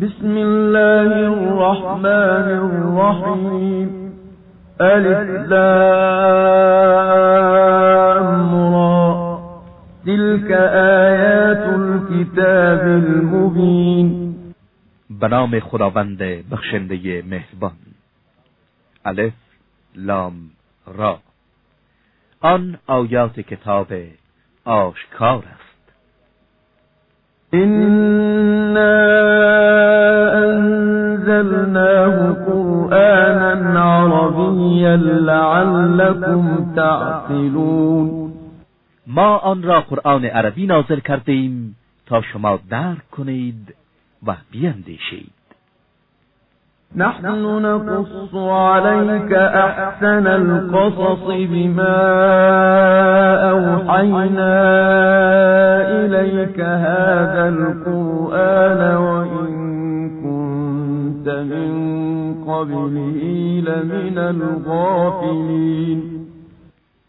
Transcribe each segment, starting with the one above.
بسم الله الرحمن الرحیم الف لام را. تلك آیات الكتاب المبین به نام خداوند بخشنده مهربان. الف لام را. آن آیات کتاب آشکار است. إنا أنزلناه قرآنا عربيا لعلكم تعقلون ما آن را قرآن عربی نازل کرده ایم تا شما درک کنید و بیندیشید. نحن نقص عليك أحسن القصص بما أوحينا إليك هذا القرآن وإن كنت من قبله لمن الغافلين.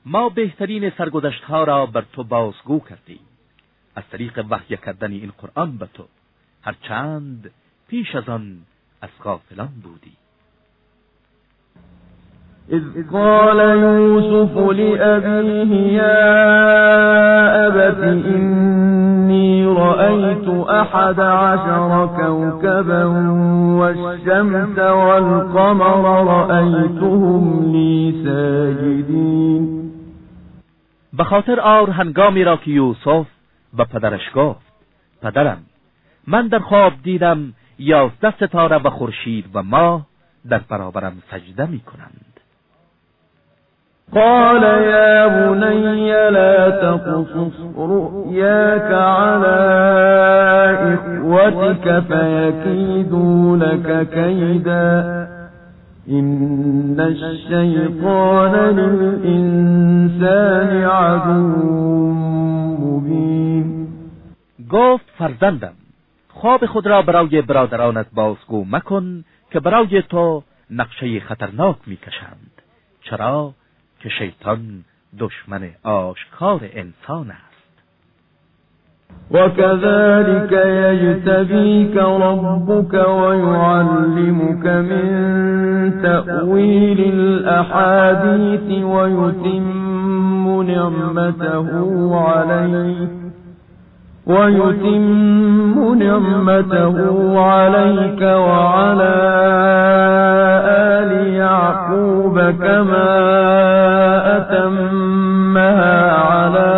ما بهترین سرگذشت ها را بر تو بازگو کردیم از طریق وحی کردن این قرآن به تو. هرچند پیش از آن از غافلان بودی. إذ قال يوسف لأبيه يا أبت إني رأيت أحد عشر كوكبا والشمس والقمر رأيتهم لي ساجدين به خاطر آر هنگامی را که یوسف به پدرش گفت پدرم من در خواب دیدم یازده ستاره و خورشید و ماه در برابرم سجده می کنند قال يا بني لا تقصص رؤياك على إخوتك فيكيدوا لك كيدا. إن الشيطان للإنسان عدو مبين. گفت فرزندم خواب خود را برای برادرانت بازگو مکن که برای تو نقشه خطرناک می‌کشند. چرا که شیطان دشمن آشکار انسان است. وكذلك يجتبيك ربك ويعلمك من تأويل الأحاديث ويتم نعمته عليك ويتم نعمته عليك وعلى آل يعقوب كما أتمها على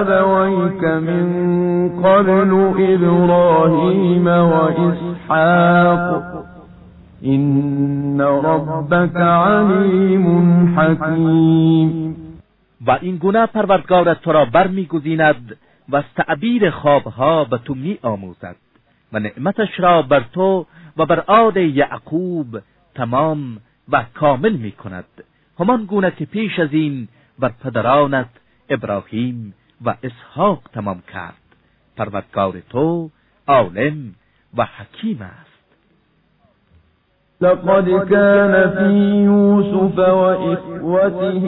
أبويك من قبل إبراهيم وإسحاق. إن ربك عليم حكيم. و این گونه پروردگارت تو را برمیگزیند. و از تعبیر خوابها به تو می آموزد و نعمتش را بر تو و بر آل یعقوب تمام و کامل می کند. همان گونه که پیش از این بر پدرانت ابراهیم و اسحاق تمام کرد. پروردگار تو عالم و حکیم است. لقد كان في يوسف وإخوته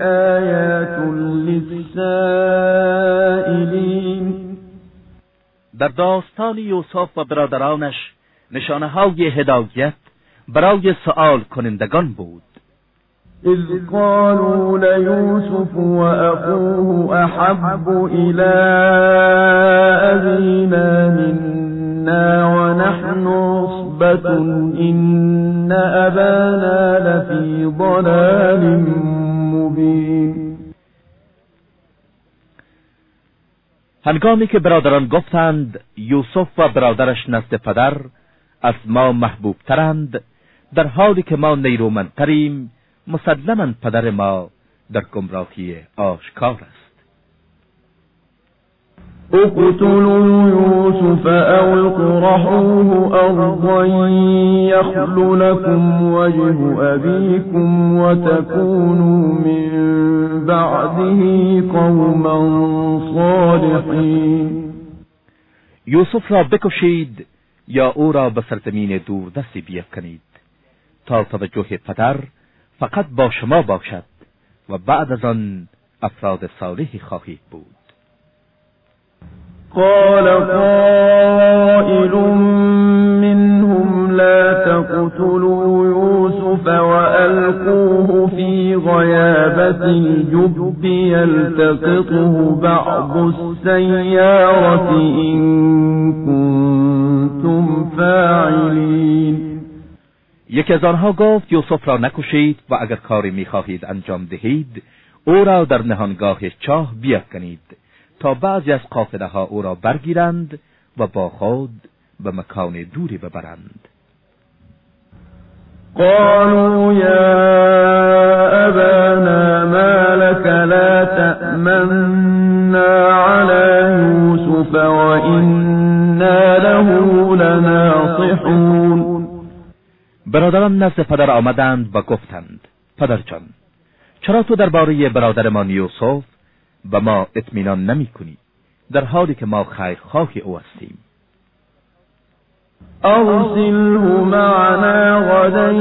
آيات للسائلين. در داستان یوسف و برادرانش نشانه های هدایت برای سؤال کنندگان بود. إذ قالوا ليوسف وأخوه أحب إلى أبينا منا. ونحن عصبة إن أبانا لفي ضلال مبين هنگامی که برادران گفتند یوسف و برادرش نزد پدر از ما محبوب ترند در حالی که ما نیرومندتریم مسلما پدر ما در گمراهی آشکار است. اقتلوا يوسف أو اطرحوه أرضا يخل لكم وجه أبيكم وتكونوا من بعده قوما صالحين. یوسف را بکشید یا أو را به سرزمین دوردستی بیفکنید. تا توجه پدر فقط با شما باشد و بعد از آن افراد صالحی خواهید بود. قال قائل منهم لا تقتلوا يوسف وألقوه في غيابة الجب يلتقطه بعض السيارة إن كنتم فاعلين. یکی از آنها گفت یوسف را نکشید و اگر کاری می‌خواهید انجام دهید او را در نهانگاه چاه بیفکنید. تا بعضی از قافله ها او را برگیرند و با خود به مکان دوری ببرند. قالوا يا أبانا ما لك لا تأمنا على يوسف وإنا له لناصحون. برادران نزد پدر آمدند و گفتند پدرجان چرا تو درباره برادرمان یوسف و ما اطمینان نمی کنی در حالی که ما خیرخواه او هستیم. أرسله معنا غدا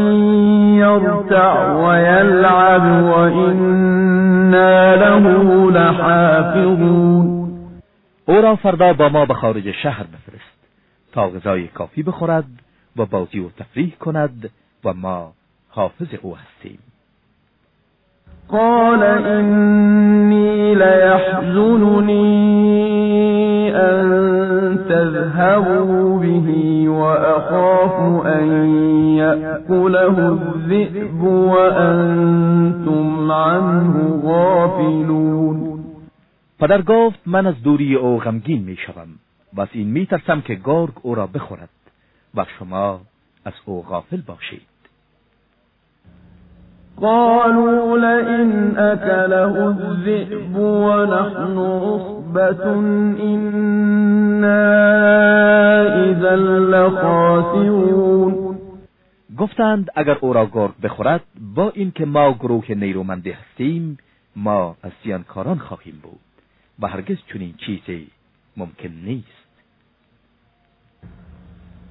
يرتع ويلعب وإنا له لحافظون. او را فردا با ما به خارج شهر بفرست تا غذای کافی بخورد و بازی و تفریح کند و ما حافظ او هستیم. قال إني ليحزنني أن تذهبوا به وأخاف أن يأكله الذئب وأنتم عنه غافلون. پدر گفت من از دوری أو غمگین می شوم و از این می ترسم که گرگ أو را بخورد و شما از أو غافل باشید. قالوا لئن أكله الذئب ونحن عصبة إنا إذا لخاسرون. گفتند اگر او را گرگ بخورد با اینکه ما گروه نیرومندی هستیم ما از زیانکاران خواهیم بود. و هرگز چنین چیزی ممکن نیست.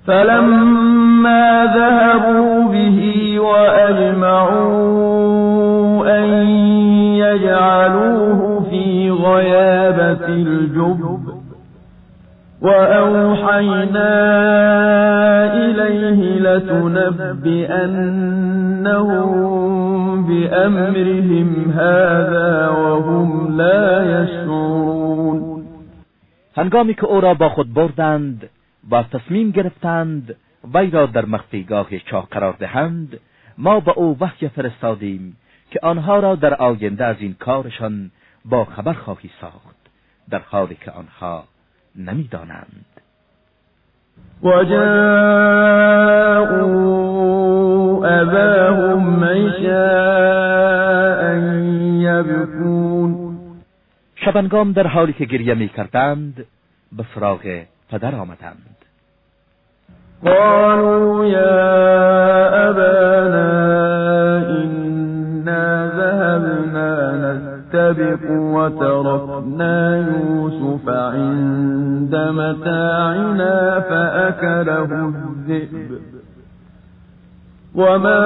فلما ذهبوا به وأجمعوا أن يجعلوه في غيابة الجب وأوحينا إليه لتنبئنهم بأمرهم هذا وهم لا يشعرون. هنگامی که أو را با خود بردند و تصمیم گرفتند وی را در مخفیگاه چاه قرار دهند ما به او وحی فرستادیم که آنها را در آینده از این کارشان با خبر خواهی ساخت در حالی که آنها نمی‌دانند. وجاءوا عشاء يبكون. شبنگام در حالی که گریه می کردند به سراغ پدر آمدند. قالوا يا أبانا إنا ذهبنا نستبق وتركنا يوسف عند متاعنا فأكله الذئب. وما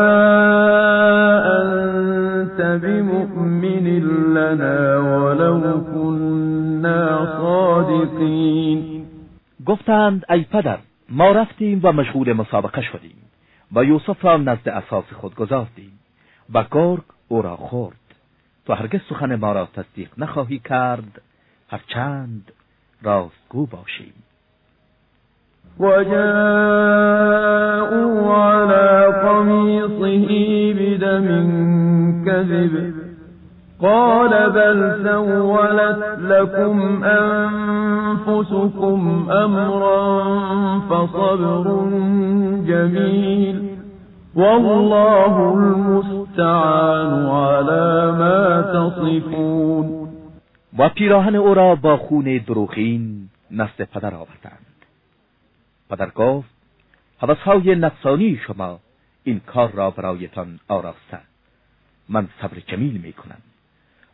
أنت بمؤمن لنا ولو كنا صادقين. گفتند ای پدر ما رفتیم و مشغول مسابقه شدیم و یوسف را نزد اساس خود گذاشتیم و گرگ او را خورد. تو هرگز سخن ما را تصدیق نخواهی کرد. هرچند راستگو باشیم. وجاءوا على قميصه بدم كذب. قال بل سولت لكم أنفسكم أمرا فصبر جميل والله المستعان على ما تصفون. و پیراهن او را با خون دروغین نزد پدر آوردند. پدر گفت حوثهای نفسانی شما این کار را برایتان آراسته من صبر جمیل می کنم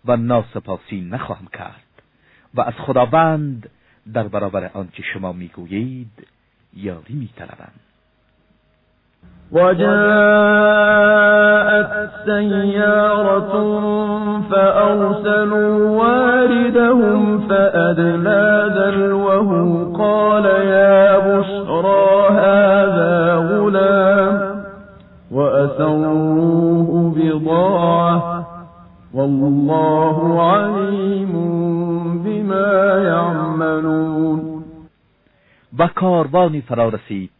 و ناسپاسی نخواهم کرد. و از خداوند در برابر آنچه شما می‌گویید یاری میطلبم. وجاءت سيارة فأرسلوا واردهم فأدلى دلوه قال يا بشرى هذا غلام. وأسروه بضاعة. والله علیم بما یعملون و کاروانی فرا رسید.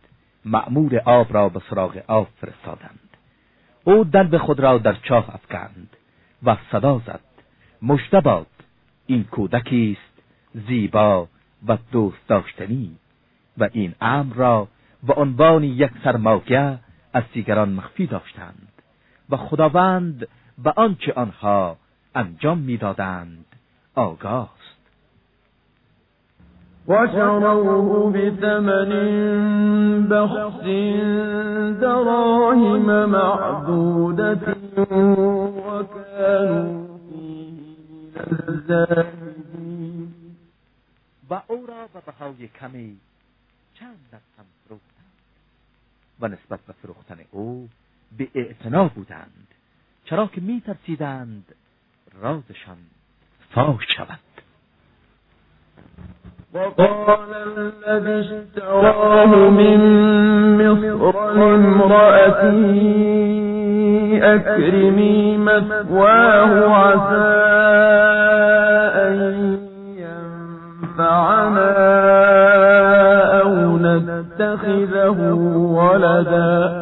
معمور آب را به سراغ آب فرستادند. او دلب خود را در چاه افکند و صدا زد. مژده باد این کودکی است زیبا و دوست داشتنی و این امر را به عنوان یک سرمایه از دیگران مخفی داشتند و خداوند به آنچه آنها انجام می‌دادند. آگاست وشروه بثمن بخس دراهم معدودة وكانوا و او را به بهای کمی چند دستم فروختند. و نسبت به فروختن او به اعتنا بودند. چرا که می ترسیدند رازشان فاش شود. وقال الذي اشتراه من مصر لامرأته أكرمي مثواه عسى أن ينفعنا أو نتخذه ولدا.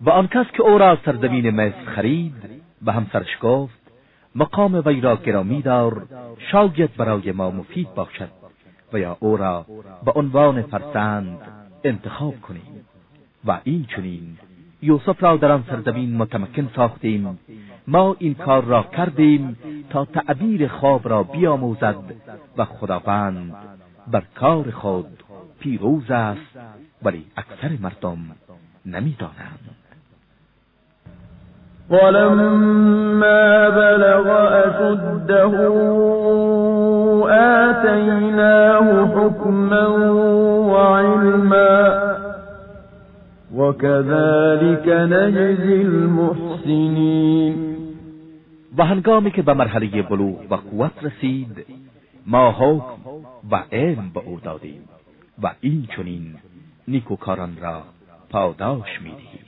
و آن کس که او را سرزمین مصر خرید و همسرش گفت مقام وی را گرامی دار شاید برای ما مفید باشد و یا او را به عنوان فرزند انتخاب کنیم. و این چنین یوسف را در آن سرزمین متمکن ساختیم. ما این کار را کردیم تا تعبیر خواب را بیاموزد و خداوند بر کار خود پیروز است ولی اکثر مردم نمی‌دانند. ولما بلغ أشده آتيناه حكما وعلما وكذلك نجزي المحسنين. و هنگامی که به مرحله بلوغ و قوت رسید ما حکم و علم به او دادیم و این چنین نیکوکاران را پاداش می‌دهیم.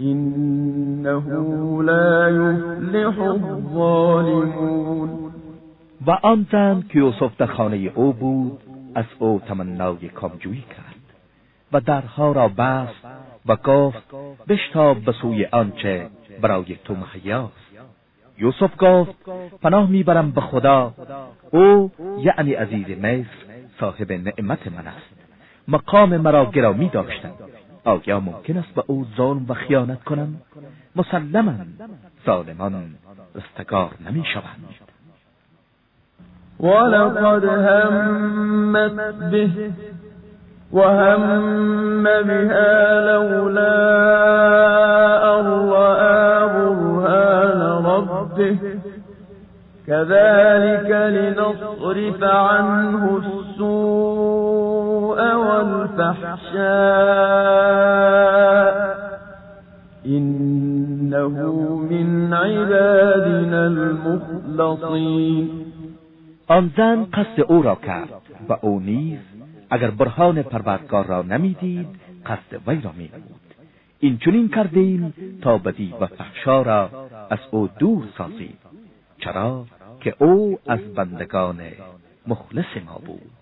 إنه لا يفلح الظالمون. و آن زن که یوسف در خانه او بود از او تمنای کامجویی کرد و درها را بست و گفت بشتاب به سوی آنچه برای تو مهیاست. یوسف گفت پناه می‌برم به خدا او یعنی عزیز مصر صاحب نعمت من است. مقام مرا گرامی داشتند. آیا ممکن است به او ظلم و خیانت کنم؟ مسلما ظالمان رستگار نمی شوند. ولقد همت به وهم بها لولا رأى برهان ربه. كذلك لنصرف عنه السوء. والفحشاء إنه من عبادنا المخلصين. آن زن قصد او را کرد و او نیز اگر برهان پروردگار را نمی‌دید قصد وی را مینمود. این چنین کردیم تا بدی و فحشا را از او دور سازیم چرا که او از بندگان مخلص ما بود.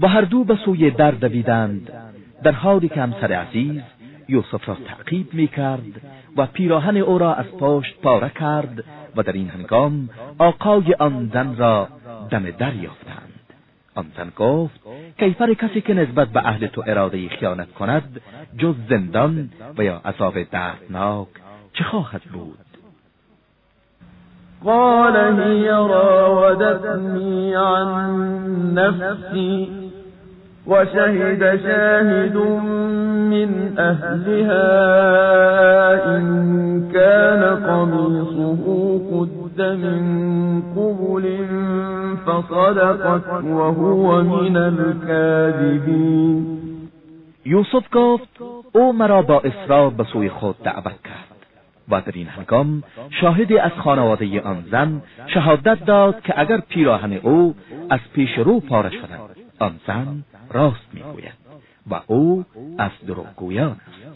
با هر دو به سوی در دویدند. در حالی که همسر عزیز یوسف را تعقیب می کرد و پیراهن او را از پشت پاره کرد و در این هنگام آقای آن زن را دم در یافتند. آن زن گفت کیفر کسی که نسبت به اهل تو اراده خیانت کند جز زندان و یا عذاب دردناک چه خواهد بود؟ قال هي راودتني عن نفسي وشهد شاهد من أهلها إن كان قميصه قد من قبل فصدقت وهو من الكاذبين. یوسف گفت أو مرا با اصرار به خود دعوت کرد. و در این هنگام شاهدی از خانواده آن زن شهادت داد که اگر پیراهن او از پیش رو پاره شود آن زن راست می‌گوید و او از دروغگویان است.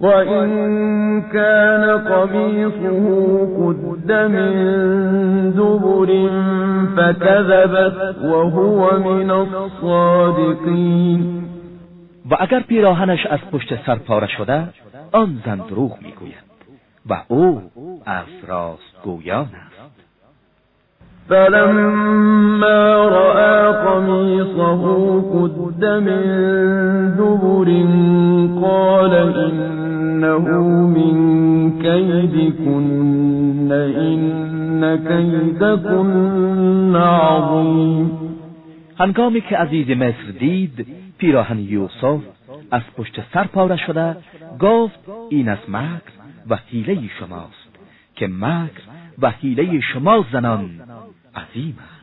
وإن كان قميصه قد من دبر فكذبت وهو من الصادقين و اگر پیراهنش از پشت سر پاره شده آن زن دروغ می‌گوید و او از راستگویان است. فلما رأى قميصه قد من دبر قال إنه من كيدكن إن كيدكن عظيم. هنگامی که عزیز مصر دید پیراهن یوسف از پشت سر پاره شده گفت این از مکر و حیله شماست که مکر و حیله شما زنان عظیم است.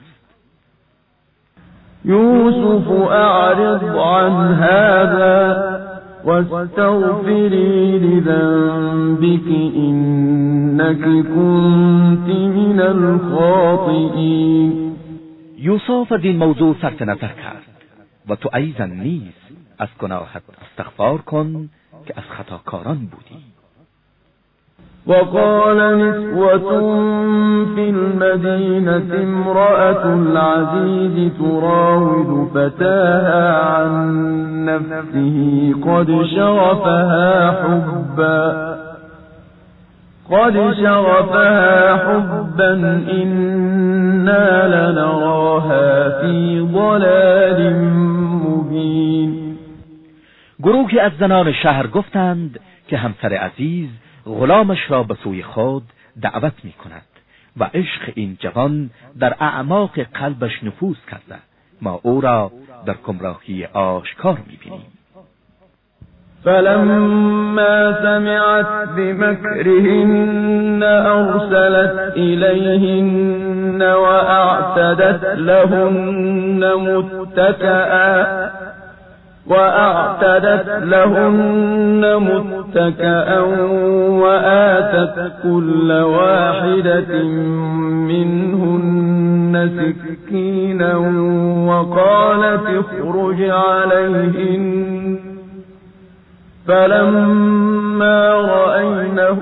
يوسف أعرض عن هذا واستغفري لذنبك إنك كنت من الخاطئين یوسف از این موضوع صرف نظر کرد و تو ای زن نیز از گناهت استغفار کن که از خطاکاران بودی. وقال نسوة في المدينة امرأة العزيز تراود فتاها عن نفسه قد شغفها حبا قد شغفها حبا إنا لنراها في ضلال مبين. گروهی از زنان شهر گفتند که همسر عزیز غلامش را به سوی خود دعوت می کند و عشق این جوان در اعماق قلبش نفوذ کرده ما او را در کمراهی آشکار می بینیم. فلما سمعت بمكرهن أرسلت إليهن وأعتدت لهن متكئا وأعتدت لهن متكأ وآتت كل واحدة منهن سكينا وقالت اخرج عليهن. فلما رأينه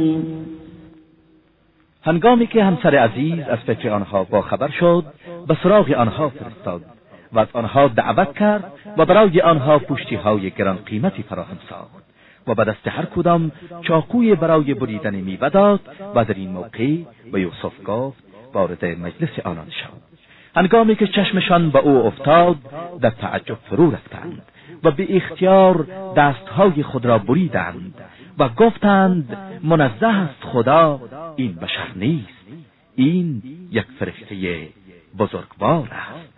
هنگامی که همسر عزیز از فکر آنها با خبر شد به سراغ آنها فرستاد و از آنها دعوت کرد و برای آنها پشتی های گران قیمتی فراهم ساخت و به دست هر کدام چاقوی برای بریدن میوه داد و در این موقع به یوسف گفت وارد مجلس آنان شد هنگامی که چشمشان به او افتاد در تعجب فرو رفتند و به اختیار دستهای خود را بریدند و گفتند منزه است خدا این بشر نیست. این یک فرشته بزرگوار است.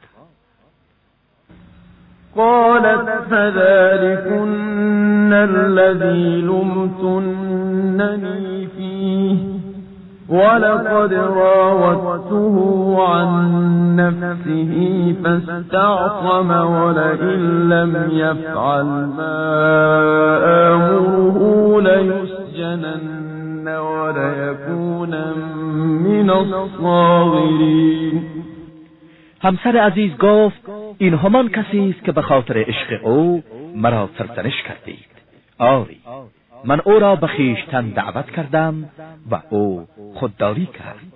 قالت فذلكن الذي لمتنني فيه ولقد راودته عن نفسه فاستعصم ولئن لم يفعل ما آمره ليسجنن وليكون من الصاغرين. همسر عزیز گفت این همان کسی است که به خاطر عشق او مرا سرزنش کردید. آری. من او را به خویشتن دعوت کردم و او خودداری کرد.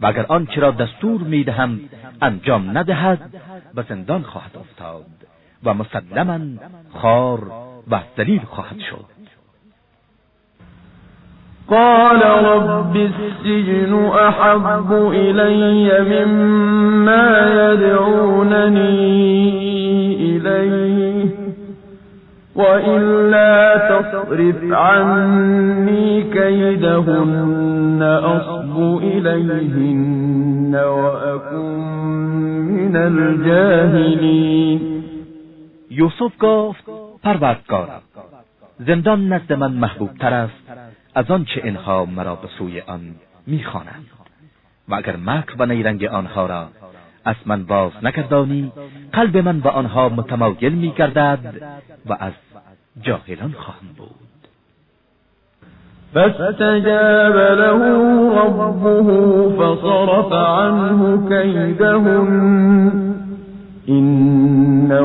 و اگر آنچه را دستور می‌دهم انجام ندهد به زندان خواهد افتاد و مسلما خار و ذلیل خواهد شد. قال رب السجن احب الي مما يدعونني اليه وإلا تصرف عني كيدهن أصب إليهن وأكن من الجاهلين یوسف گفت پروردگارم زندان نزد من محبوب تر است از آنچه اینها مرا به سوی آن می‌خوانند. و اگر مکر و نیرنگ آنها را از من باز نکردانی قلب من به آنها متمایل میگردد و از جاهلان خواهم بود. فاستجاب له ربه فصرف عنه كيدهن. إنه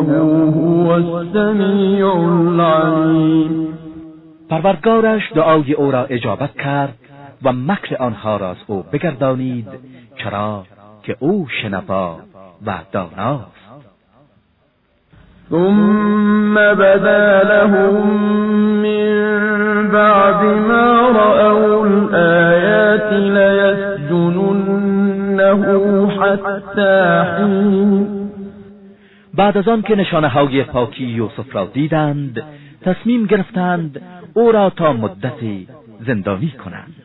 هو السمیع العلیم پروردگارش دعای او را اجابت کرد و مکر آنها را از او بگردانید چرا؟ که او شنوا و داناست. ثم بدا لهم من بعد ما رأوا الآيات ليسجننه حتى حين. بعد از آن که نشانه های پاکی یوسف را دیدند تصمیم گرفتند او را تا مدتی زندانی کنند.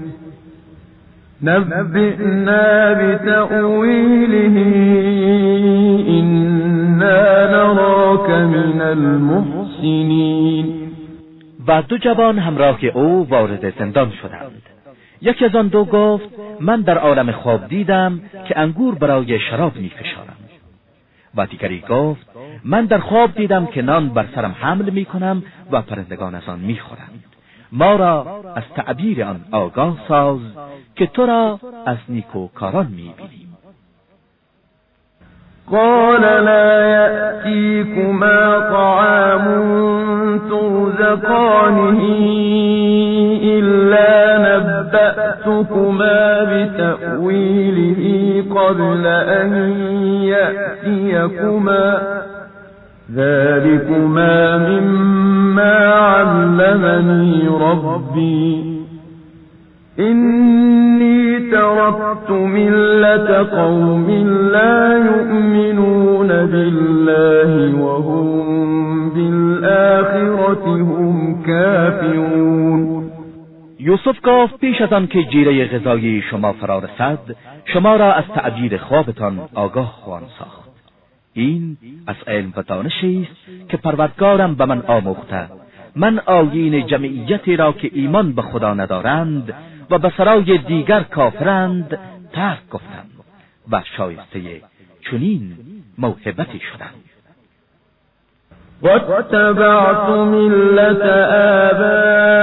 نبئنا بتأويله إنا نراك من المحسنين. و دو جوان همراه او وارد زندان شدند. یکی از آن دو گفت من در عالم خواب دیدم که انگور برای شراب میفشارم. و دیگری گفت من در خواب دیدم که نان بر سرم حمل می کنم و پرندگان از آن می خورند. ما را از تعبیر آن آگاه ساز که تو را از نیکوکاران می بینیم قال لا يأتيكما طعام ترزقانه إلا نبأتكما بتأويله قبل أن يأتيكما ذلكما مما علمني ربي. إني تركت ملة قوم لا يؤمنون بالله وهم بالآخرة هم كافرون. یوسف گفت پیش از آن که جیره غذایی شما فرا رسد شما را از تعبیر خوابتان آگاه خوان ساخت. این از علم و دانشی است که پروردگارم به من آموخته. من آیین جمعیتی را که ایمان به خدا ندارند و به سرای دیگر کافرند ترک گفتم و شایسته چنین موهبتی شدم. واتبعت ملت آبائي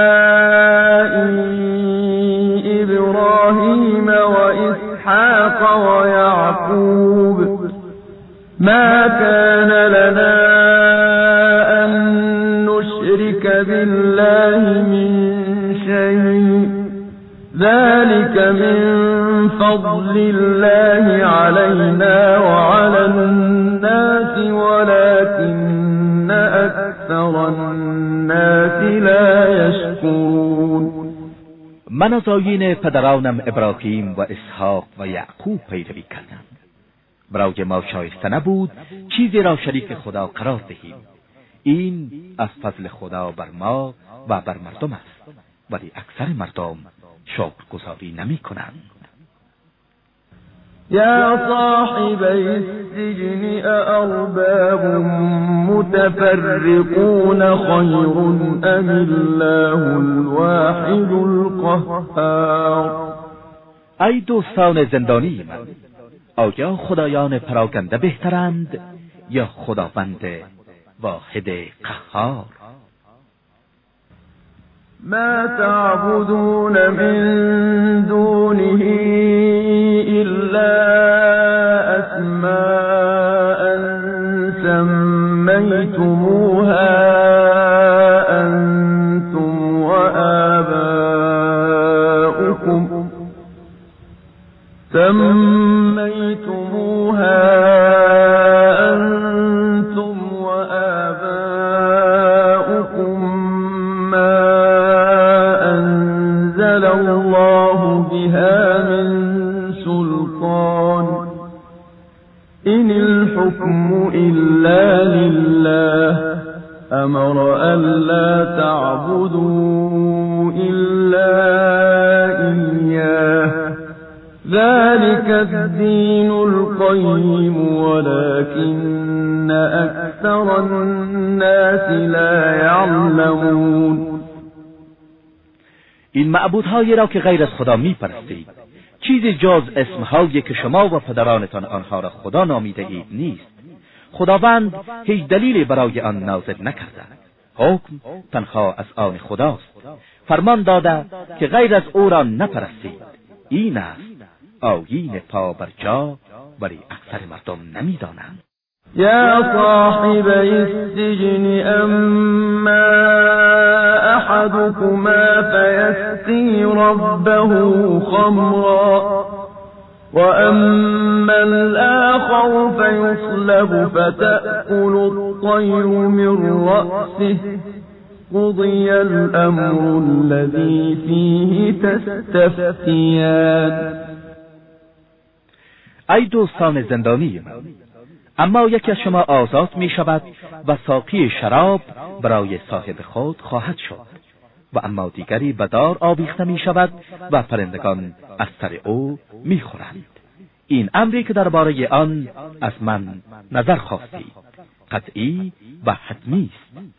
إبراهيم وإسحاق ويعقوب ما كان لنا أن نشرك بالله من شيء. ذلك من فضل الله علينا وعلى الناس ولكن أكثر الناس لا يشكرون. من از آیین پدرانم ابراهیم و اسحاق و پیروی کردم برای ما شایسته نبود چیزی را شریک خدا قرار دهیم. این از فضل خدا بر ما و بر مردم است. ولی اکثر مردم شکر گذاری نمی کنند. یا صاحب السجن أأرباب متفرقون خیر ام الله الواحد القهار؟ ای دوستان زندانی من آیا خدایان پراکنده بهترند یا خداوند واحد قهار؟ ما تعبدون من دونه إلا أسماء سميتموها أنتم وآباؤكم. الحكم إلا لله أمر ألا تعبدوا إلا إياه ذلك الدين القيم ولكن أكثر الناس لا يعلمون. این معبودهایی را که غیر از خدا می پرستید چیزی جز اسمهایی که شما و پدرانتان آنها را خدا نامیده اید نیست. خداوند هیچ دلیلی برای آن نازل نکرده. حکم تنها از آن خداست. فرمان داده که غیر از او را نپرستید. این است آیین پا بر جا ولی اکثر مردم نمی‌دانند. یا صاحب السجن اما احدكما فيسقي ربه خمرا. وأما الآخر فيصلب فتأكل الطير من رأسه قضي الأمر الذي فيه تستفتيان ای دوستان زندانی من اما یکی از شما آزاد می شود و ساقی شراب برای صاحب خود خواهد شد. و اما دیگری به دار آویخته می شود و پرندگان از سر او می خورند. این امری که درباره آن از من نظر خواستی قطعی و حتمی است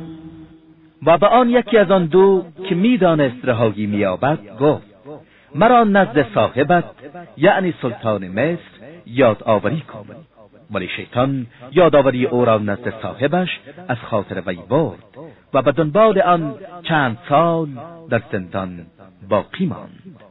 و به آن یکی از آن دو که می‌دانست رهایی مییابد گفت مرا نزد صاحبت یعنی سلطان مصر یاد آوری کن. ولی شیطان یادآوری او را نزد صاحبش از خاطر وی برد و به دنبال آن چند سال در زندان باقی ماند.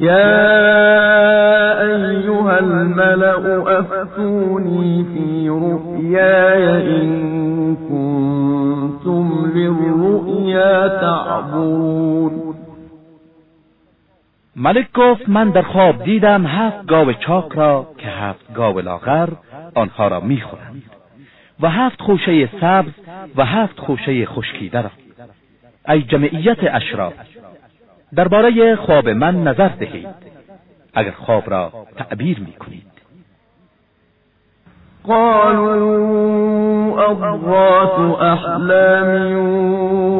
يا أيها الملأ أفتوني في رؤياي إن كنتم للرؤيا تعبرون ملک گفت من در خواب دیدم هفت گاو چاک را که هفت گاو لاغر آنها را می‌خورند و هفت خوشه سبز و هفت خوشه خشکیده را. ای جمعیت اشراف درباره خواب من نظر دهید. اگر خواب را تعبیر می کنید قالوا أضغاث أحلام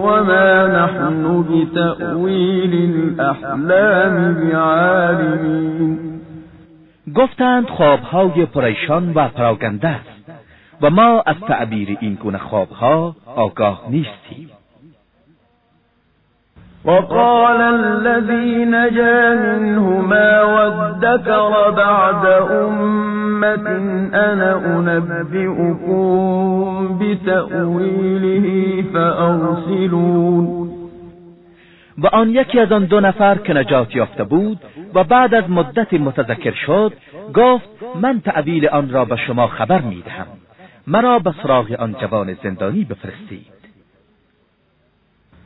وما نحن بتأويل الأحلام بعالمين. گفتند خوابهای پریشان و پراگنده است و ما از تعبیر این گونه خوابها آگاه نیستیم. وقال الذي نجا منهما وادكر بعد أمة أنا أنبئكم بتأويله فأرسلون. و آن یکی از آن دو نفر که نجات یافته بود و بعد از مدت متذکر شد گفت من تعویل آن را به شما خبر می‌دهم. مرا به سراغ آن جوان زندانی بفرستید.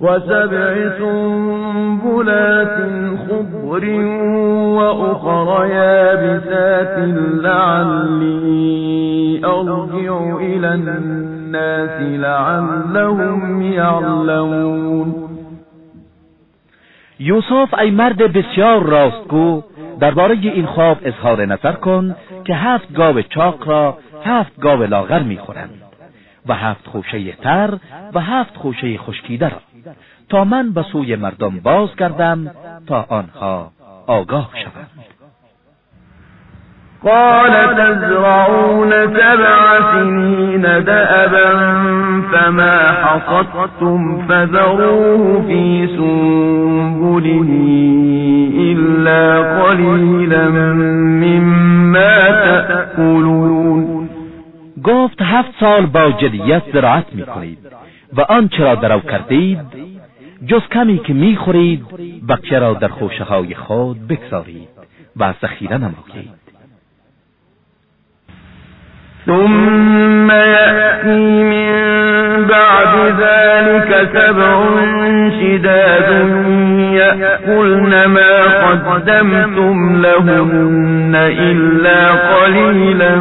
وسبع سنبلات خضر وأخر يابسات لعلي أرجع إلى الناس لعلهم يعلمون. یوسف ای مرد بسیار راستگو درباره این خواب اظهار نظر کن که هفت گاو چاق را هفت گاو لاغر می‌خورند و هفت خوشه تر و هفت خوشه خشکیده را. تا من به سوی مردم باز کردم تا آنها آگاه شوند. قال تزرعون سبع سنين دأبا فما حصدتم فذروه في سنبله إلا قليلا مما تأكلون. گفت هفت سال با جدیت زراعت می کنید و آنچه را درو کردید جز کمی که می‌خورید بقیه را در خوشه های خود بگذارید و ذخیره نمایید. ثم يأتي من بعد ذلك سبع شداد يأكلن ما قدمتم لهن إلا قليلا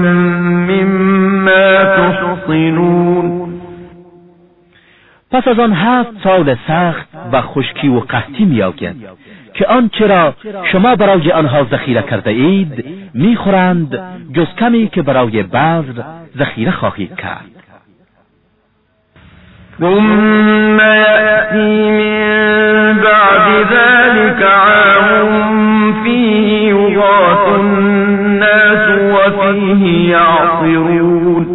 مما تحصنون. پس از آن هفت سال سخت و خشکی و قحطی میآید که آنچه را شما برای آنها ذخیره کرده اید می‌خورند جز کمی که برای بذر ذخیره خواهید کرد. ثم یأتی من بعد ذلك عام فيه یغاث الناس وفيه یعصرون.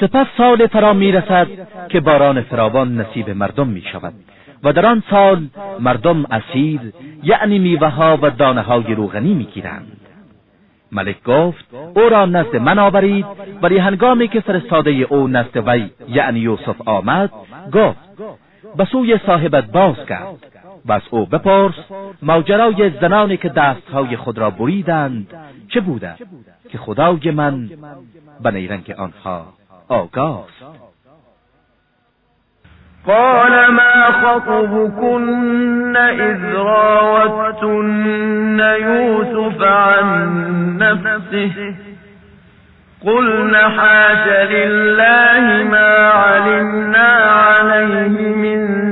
سپس سال فرا می رسد که باران فراوان نصیب مردم می شود و در آن سال مردم اسیر یعنی میوه ها و دانه های روغنی می گیرند. ملک گفت او را نزد من آورید. ولی هنگامی که فرستاده او نزد وی یعنی یوسف آمد گفت به سوی صاحبت باز کرد. و از او بپرس ماجرای زنانی که دستهای خود را بریدند چه بوده؟ که خدای من به نیرنگ آنها آگاست قال ما خطبكن إذ راوتن يوسف عن نفسه؟ قلنا حاش لله ما علمنا عليه من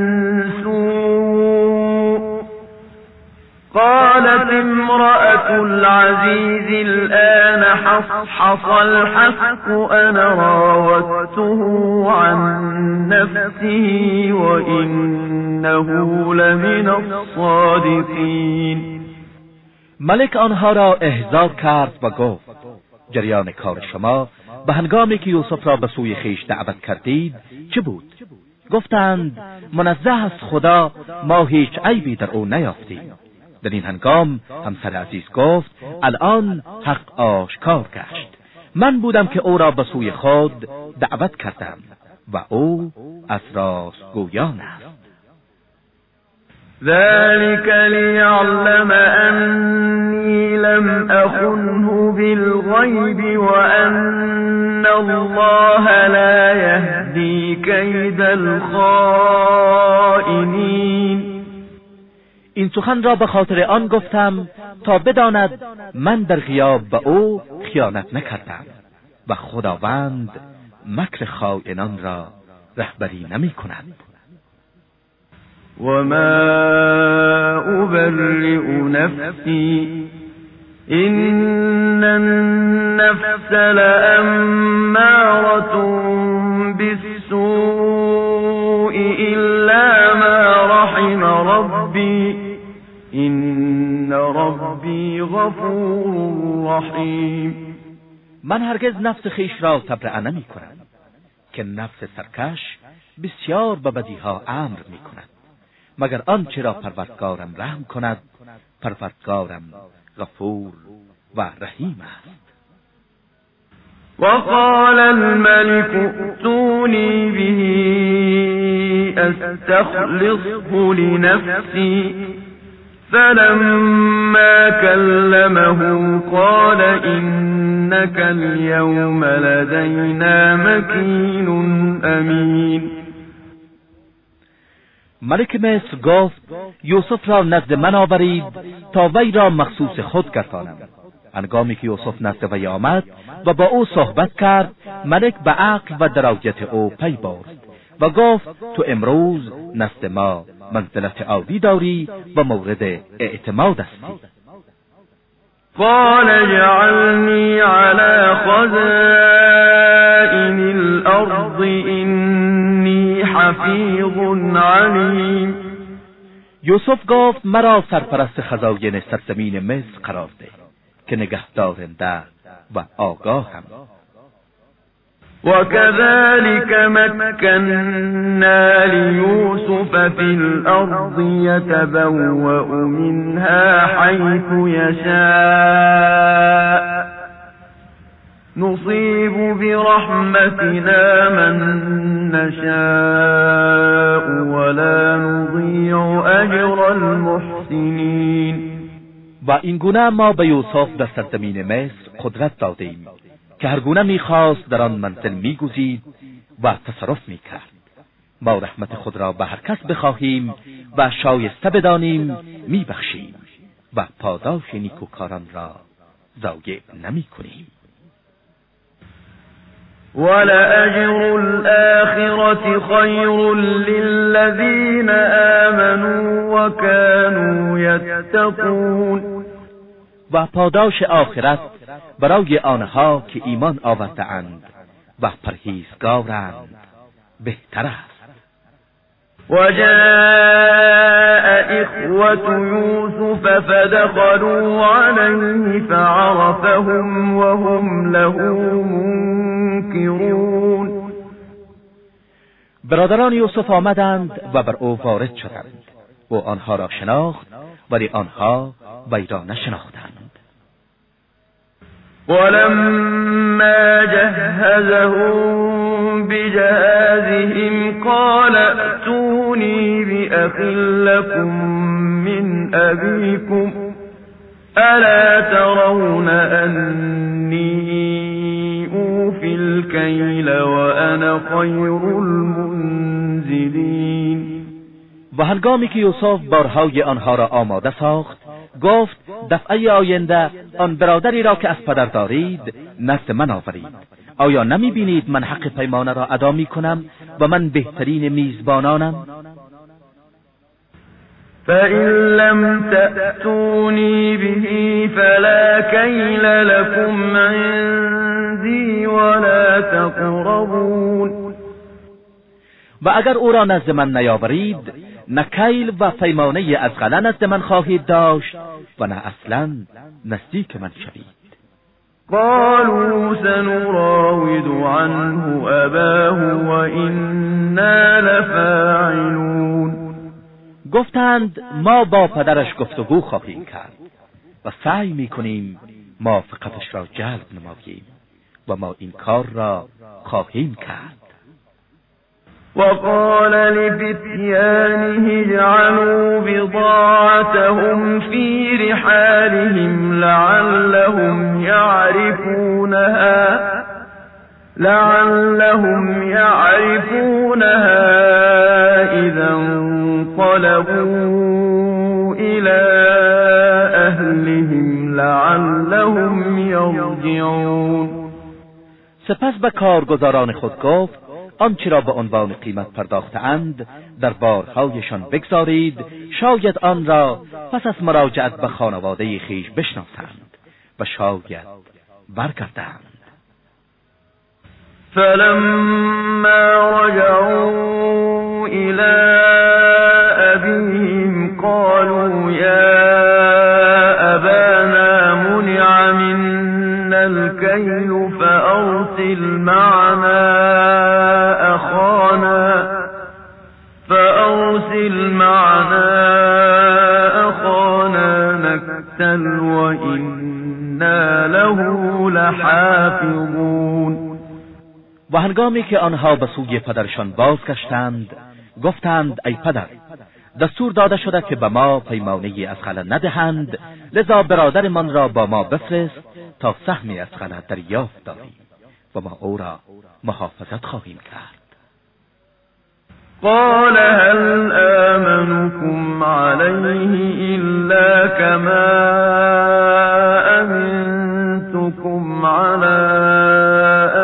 قالت امرأة العزيز الآن حصحص الحق أنا راودته عن نفسه وإنه لمن الصادقين ملک آنها را احضار کرد و گفت جریان کار شما به هنگامی که یوسف را به سوی خیش دعوت کردید چه بود؟ گفتند منزه از خدا ما هیچ عیبی در او نیافتیم در این هنگام همسر عزیز گفت الان حق آشکار گشت. من بودم که او را به سوی خود دعوت کردم و او از گویان است. ذلك ليعلم أني لم أخنه بالغيب وأن الله لا يهدي كيد الخائنين. این سخن را به خاطر آن گفتم تا بداند من در غیاب به او خیانت نکردم و خداوند مکر خائنان را رهبری نمی کند. وما أبرئ نفسي إن النفس لأمارة بالسوء إلا ما رحم ربي إن ربي غفور رحيم من هرگز نفس خیش را تبرئه نمی کنم که نفس سرکش بسیار به بدیها امر می کند مگر آنچه را پروردگارم رحم کند پروردگارم غفور و رحیم است. وقال الملك ائتوني به استخلصه لنفسي. فلما كلمه قال إنك اليوم لدينا مكين أمين. ملک مصر گفت یوسف را نزد من آورید تا وی را مخصوص خود گردانم. انگامی که یوسف نزد وی آمد و با او صحبت کرد ملک به عقل و درایت او پی برد. و گفت تو امروز نزد ما منزلت عادی داری و مورد اعتماد هستی قال جعلنی على خزائن الارض حفیظ علیم. یوسف گفت مرا سرپرست خزاین سرزمین مصر قرار ده که نگهدارنده و آگاهم. وكذلك مكنا ليوسف في الأرض يتبوأ منها حيث يشاء. نصيب برحمتنا من نشاء ولا نضيع أجر المحسنین و این گونه ما به یوسف در مصر قدرت دادیم که هر گونه می‌خواست در آن منزل میگزید و تصرف می‌کرد. ما رحمت خود را به هر کس بخواهیم و شایسته بدانیم میبخشیم و پاداش نیکوکاران را ضایع نمی کنیم ولأجر الآخرة خير للذين آمنوا وكانوا يتقون. و پاداش آخرت برای آنها که ایمان آوردهاند و پرهیزگارند. بهتر است. وجاء إخوة يوسف فدخلوا عليه فعرفهم وهم له منكرون. برادران یوسف آمدند و بر او وارد شدند. و آنها را شناخت ولی آنها وی را نشناختند. ولما جهزهم بجهازهم قال ائتوني بأخ لكم من أبيكم ألا ترون أني أوفي الكيل وأنا خير المنزلين و هنگامی که یوسف بارهای آنها را آماده ساخت گفت دفعه آینده آن برادری را که از پدر دارید نزد من آورید. آیا نمی بینید من حق پیمانه را ادا می کنم و من بهترین میزبانانم؟ فإن لم تأتوني به فلا كيل لكم عندي ولا تقربون. و اگر او را نزد من نیاورید نه کیل و پیمانه از غله نزد من خواهید داشت و نه اصلا نزدیک من شوید. قالوا سنراود عنه أباه وإنا لفاعلون. گفتند ما با پدرش گفتگو خواهیم کرد و سعی می‌کنیم موافقتش را جلب نماییم و ما این کار را خواهیم کرد. وقال لفتيانه اجعلوا بضاعتهم في رحالهم لعلهم يعرفونها لعلهم يعرفونها إذا انقلبوا إلى أهلهم لعلهم يرجعون. سپس به کارگزاران خود گفت آنچه را به عنوان قیمت پرداخته اند در بارهایشان بگذارید شاید آن را پس از مراجعت به خانواده خیش بشناسند و شاید برگردند. فلما رجعوا إلى أبيهم قالوا يا أبانا منع منا الكيل فأرسل معنا أخانا نكتل وإنا له لحافظون. و هنگامی که آنها به سوی پدرشان بازگشتند گفتند ای پدر دستور داده شده که به ما پیمانه از خلا ندهند لذا برادرمان را با ما بفرست تا سهمی از خلا دریافت داریم و ما او را محافظت خواهیم کرد. قال هل آمنكم عليه إلا كما أمنتكم على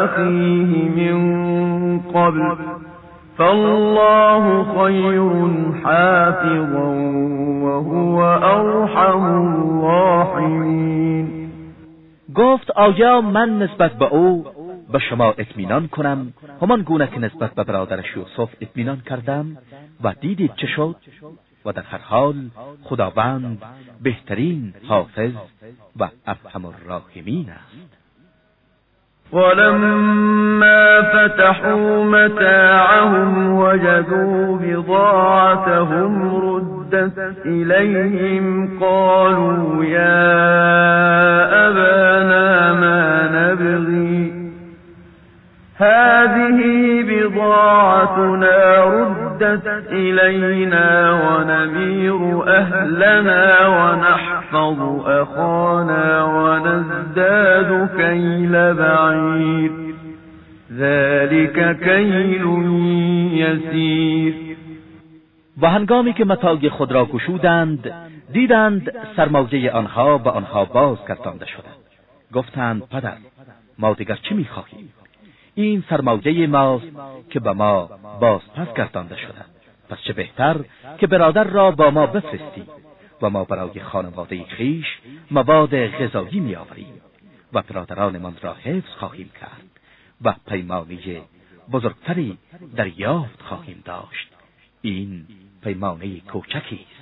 أخيه من قبل فالله خير حافظا وهو أرحم الراحمين. گفت آیا من نسبت به أو به شما اطمینان کنم. همان گونه که نسبت به برادرش یوسف اطمینان کردم و دیدید چه شد و در هر حال خداوند بهترین حافظ و ارحم الراحمین است. ولما فتحوا متاعهم وجدوا بضاعتهم ردت إليهم قالوا يا أبانا ما نبغي هذه بضاعتنا ردت إلينا ونمير أهلنا ونحفظ أخانا ونزداد كيل بعير. ذلك كيل يسير. و هنگامی که متاع خود را گشودند دیدند سرمایه آنها به آنها باز گردانده شده گفتند پدر ما دیگر چه می‌خواهیم؟ این سرمایه ماست که به ما باز پس گردانده شده. پس چه بهتر که برادر را با ما بفرستی و ما برای خانواده خیش مواد غذایی میآوریم و برادرانمان را حفظ خواهیم کرد و پیمانه بزرگتری دریافت خواهیم داشت. این پیمانه کوچکی است.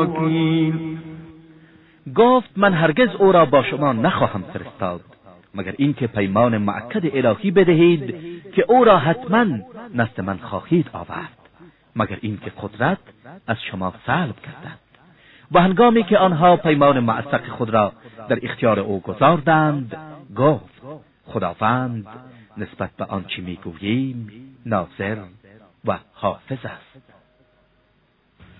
وكيل گفت من هرگز او را با شما نخواهم فرستاد مگر اینکه پیمان معکد الهی بدهید که او را حتما نزد من خواهید آورد مگر اینکه قدرت از شما سلب کردند و هنگامی که آنها پیمان معسق خود را در اختیار او گذاردند گفت خداوند نسبت به آنچه می‌گوییم ناظر و حافظ است.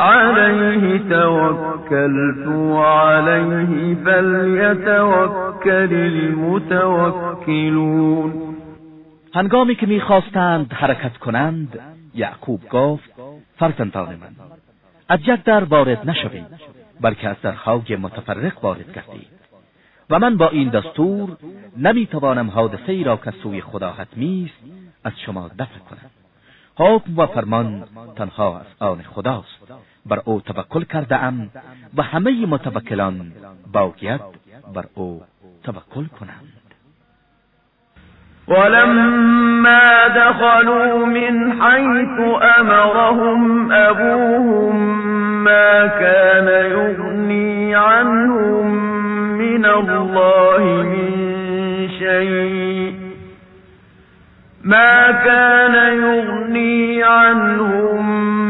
عليه توكلت وعليه فليتوكل المتوكلون. هنگامی که می‌خواستند حرکت کنند یعقوب گفت فرزندان من از در وارد نشوید بلکه از درهای متفرق وارد گردید. و من با این دستور نمی‌توانم حادثه ای را که سوی خدا حتمی از شما دفع کنم. حکم و فرمان تنها از آن خداست. بر او توکل کرده ام و همه متوکلان باید بر او توکل کنند. ولما دخلوا من حيث أمرهم أبوهم ما كان يغني عنهم من الله من شيء ما كان يغني عنهم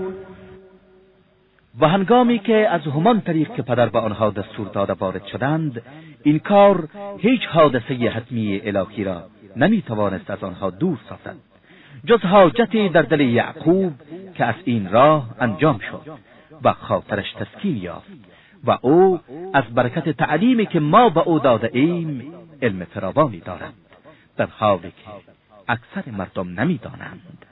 و هنگامی که از همان طریق که پدر به آنها دستور داده وارد شدند این کار هیچ حادثه حتمی الهی را نمی‌توانست از آنها دور سازد جز حاجتی در دل یعقوب که از این راه انجام شد و خاطرش تسکین یافت و او از برکت تعلیمی که ما به او داده ایم علم فراوانی دارد در حالی که اکثر مردم نمی‌دانند.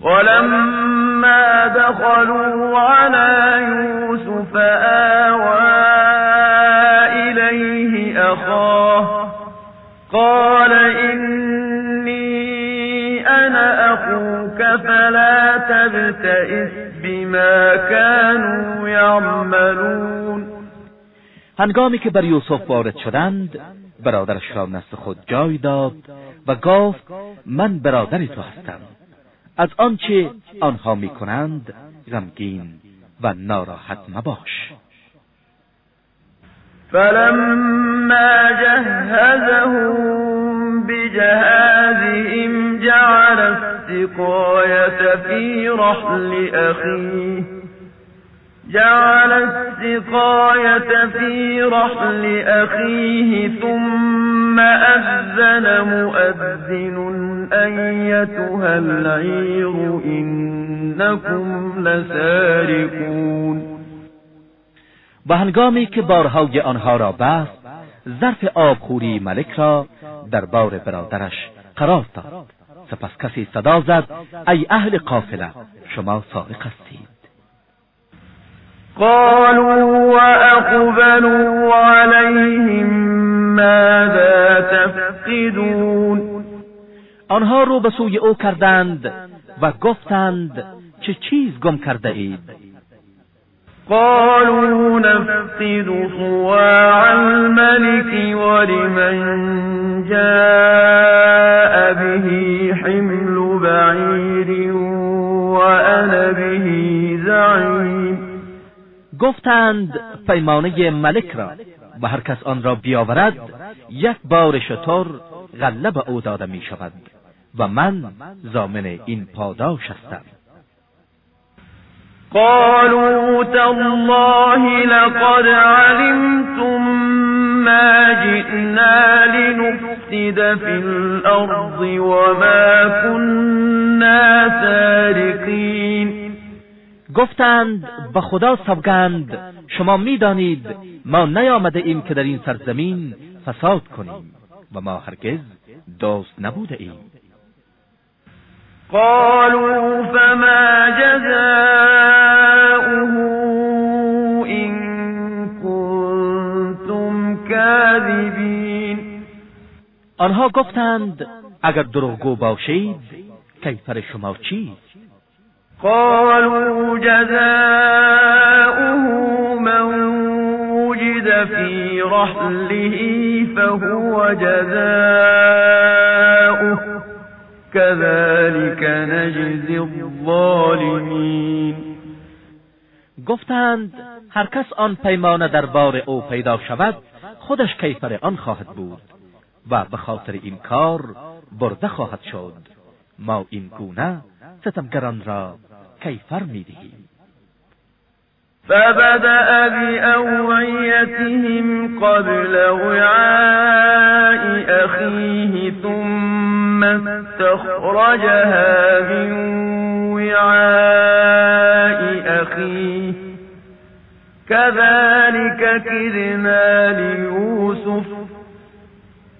ولما دخلوا على يوسف آوى إليه أخاه قال إني أنا أخوك فلا تبتئس بما كانوا يعملون. هنگامی که بر یوسف وارد شدند برادرش را نزد خود جای داد و گفت من برادر تو هستم. از آنچه آنها می‌کنند غمگین و ناراحت مباش. فلما جهزهم بجهازهم جعل السقاية في رحل أخيه جعل السقاية في رحل أخيه ثم أذن مؤذن أيتها العير إنكم لسارقون. و هنگامی که بارهای آنها را بست ظرف آبخوری ملک را در بار برادرش قرار داد. سپس کسی صدا زد ای اهل قافله شما سارق هستید. قالوا وأقبلوا عليهم ماذا تفقدون؟ آنها رو به سوی أو کردند و گفتند چه چیز گم کرده اید. قالوا نفقد صواع الملك ولمن جاء به حمل بعير وأنا به گفتند پیمانه ملک را و هر کس آن را بیاورد یک بار شطور غلب او داده می شود و من زامن این پاداش هستم. قالوا تالله لقد علمتم ما جئنا لنفسد في الأرض وما كنا سارقين. گفتند به خدا سوگند شما می‌دانید ما نیامده ایم که در این سرزمین فساد کنیم و ما هرگز دوست نبوده ایم. قالوا فما جزاؤه إن كنتم كاذبين؟ آنها گفتند اگر دروغگو باشید کیفر شما چیست؟ قالوا جزاؤه من وجد في رحله فهو جزاؤه. كذلك نجزي الظالمين. گفتند هر کس آن پیمان در بار او پیدا شود خودش کیفر آن خواهد بود و به خاطر این کار برده خواهد شد. ما این گونه ستمگران را کیفر میدهیم فبدأ بأوعيتهم قبل وعاء أخيه ثم استخرجها من وعاء أخيه. كذلك كدنا ليوسف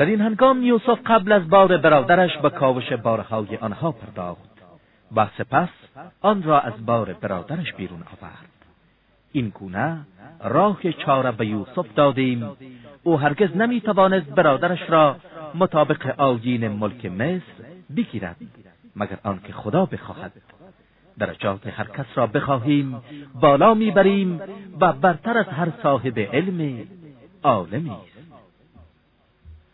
در این هنگام یوسف قبل از بار برادرش به کاوش بارهای آنها پرداخت و سپس آن را از بار برادرش بیرون آورد. این گونه راه چاره به یوسف دادیم. او هرگز نمی توانست برادرش را مطابق آیین ملک مصر بگیرد مگر آنکه خدا بخواهد. درجات هر کس را بخواهیم بالا می‌بریم و برتر از هر صاحب علم عالمی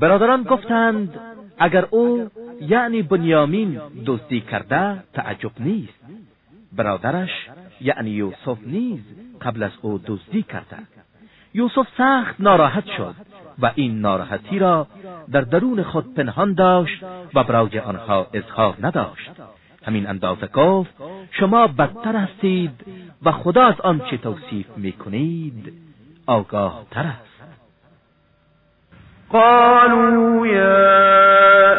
برادران گفتند اگر او یعنی بنیامین دزدی کرده تعجب نیست. برادرش یعنی یوسف نیز قبل از او دزدی کرده. یوسف سخت ناراحت شد و این ناراحتی را در درون خود پنهان داشت و برای آنها اظهار نداشت. همین اندازه گفت شما بدتر هستید و خدا از آنچه توصیف می‌کنید آگاه تر است. قالوا يا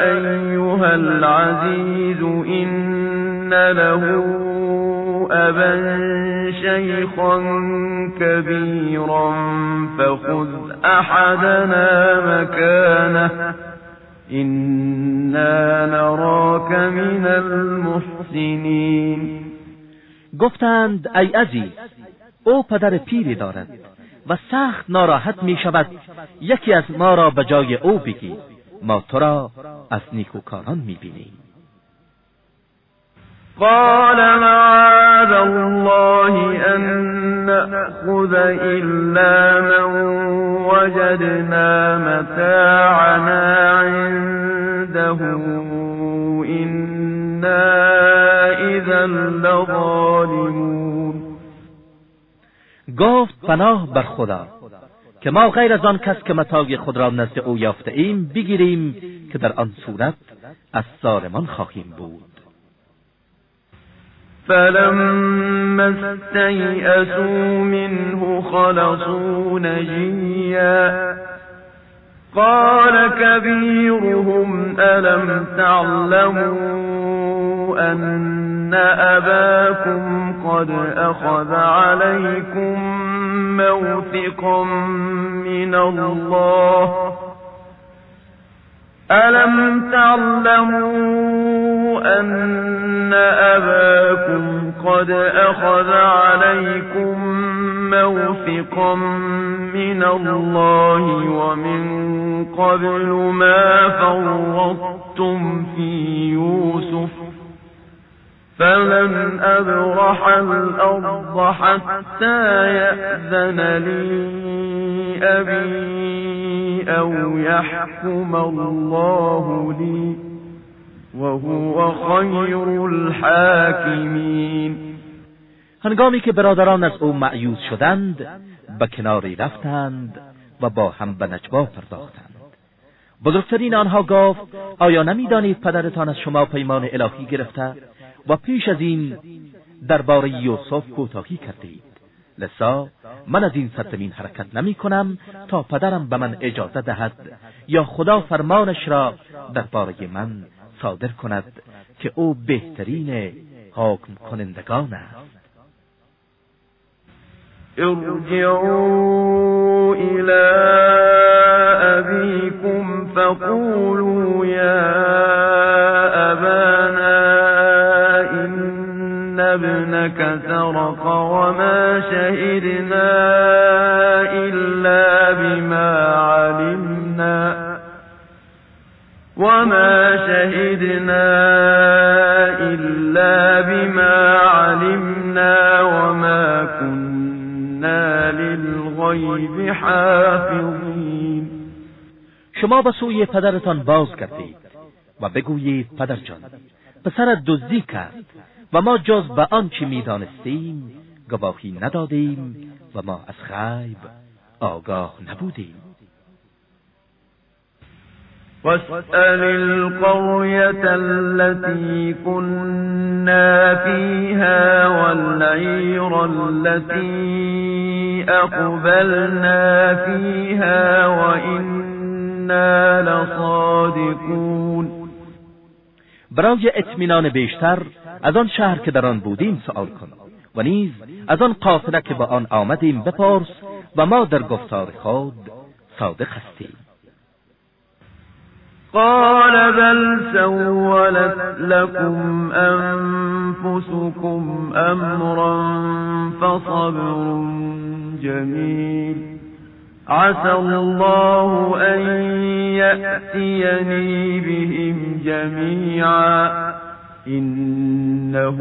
أيها العزيز إن له أبا شيخا كبيرا فخذ أحدنا مكانه إنا نراك من المحسنين. گفتند ای عزیز او پدر پیری دارد. و سخت ناراحت می شود. یکی از ما را به جای او بگی ما تو را از نیکوکاران می بینیم. قال معاذ الله ان نأخذ الا من وجدنا متاعنا عنده؟ إنا اذا لظالمون. گفت پناه بر خدا که ما غیر از آن کس که متاع خود را نزد او یافته ایم بگیریم که در آن صورت از سارمان خواهیم بود. فلما استيئسوا منه خلصوا نجيا قال كبيرهم ألم تعلموا أن أباكم قد أخذ عليكم موثقا من الله ألم تعلموا أن أباكم قد أخذ عليكم موثقا من الله ومن قبل ما فرطتم في يوسف فلن أبرح الأرض حتى يأذن لي أبي أو يحكم الله لي وهو خير الحاكمين. هنگامی که برادران از او معیوز شدند به کناری رفتند و با هم به نجوا پرداختند. بزرگترین آنها گفت آیا نمی‌دانید پدرتان از شما پیمان الهی گرفته؟ و پیش از این درباره یوسف کوتاهی کردید. لسا من از این سرزمین حرکت نمی کنم تا پدرم به من اجازه دهد یا خدا فرمانش را درباره من صادر کند که او بهترین حکم کنندگان است. ارجعوا الى ابيكم فقولوا يا ابنك سرق وما شهدنا الا بما علمنا وما شهدنا إلا بما علمنا وما كنا للغیب حافظین شما به سوی پدرتان باز کردید و بگویید پدرجان پسرت دزدی کرد. و ما جز به آنچه می‌دانستیم گواهی ندادیم و ما از خیب آگاه نبودیم. واسأل القرية التي كنا فيها والعير التي أقبلنا فيها وإنا لصادقون. برای اطمینان بیشتر از آن شهر که در آن بودیم سوال کن. و نیز از آن قافله که با آن آمدیم بپرس و ما در گفتار خود صادق هستیم. قال بل سولت لكم أنفسكم أمرا فصبر جميل عسى الله أن يأتيني بهم جميعا إنه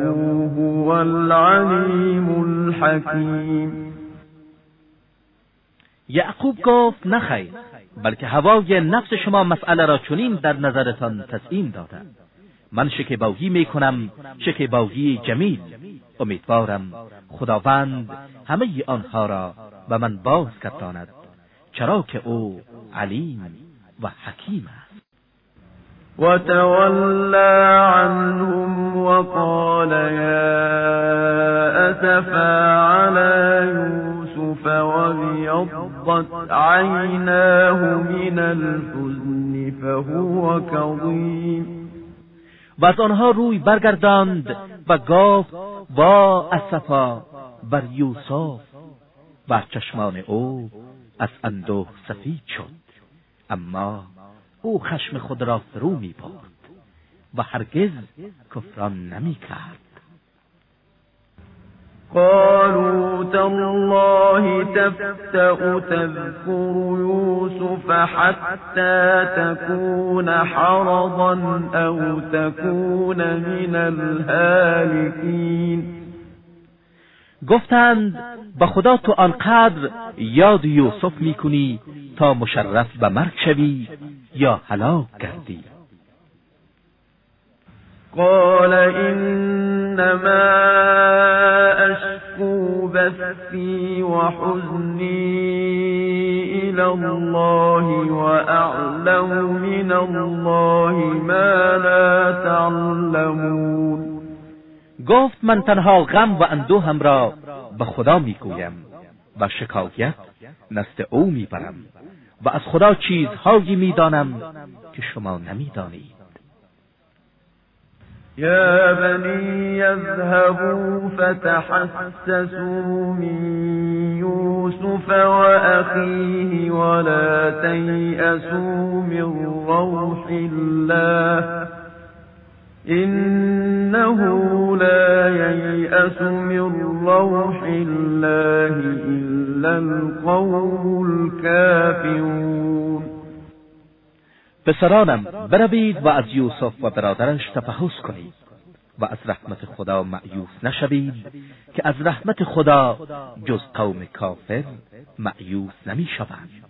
هو العليم الحكيم. یعقوب گفت نخیر بلکه هوای نفس شما مسئله را چنین در نظرتان تسلیم داده. من شکیبایی می کنم شکیبایی جمیل. امیدوارم خداوند همه آنها را به من باز کرداند چرا که او علیم و حکیم است. وتولى عنهم وقال يا أسفا على يوسف وابيضت عيناه من الحزن فهو كظيم. از آنها روی برگرداند و گفت با اسفا بر یوسف. و چشمان او از اندوه سفید شد. اما او خشم خود را فرو می برد و هرگز کفران نمی کرد قالوا تالله تفتأ تذكر يوسف حتى تكون حرضا أو تكون من الهالكين. گفتند به خدا تو آنقدر یاد یوسف می‌کنی تا مشرف به مرگ شوی یا هلاک کردی. قال انما اشکو بثی وحزنی الى الله واعلم من الله ما لا تعلمون. گفت من تنها غم و اندوهم را به خدا می‌گویم و شکایت نست او می‌برم و از خدا چیزهایی می‌دانم که شما نمی‌دانید. یا بنی یذهبوا فتحسسوا من یوسف وأخیه ولا تیأسوا من روح الله. إنه لا ييأس من روح الله إلا القوم الكافرون پسرانم بروید و از یوسف و برادرش تفحص کنید و از رحمت خدا معیوس نشوید که از رحمت خدا جز قوم کافر معیوس نمی شوند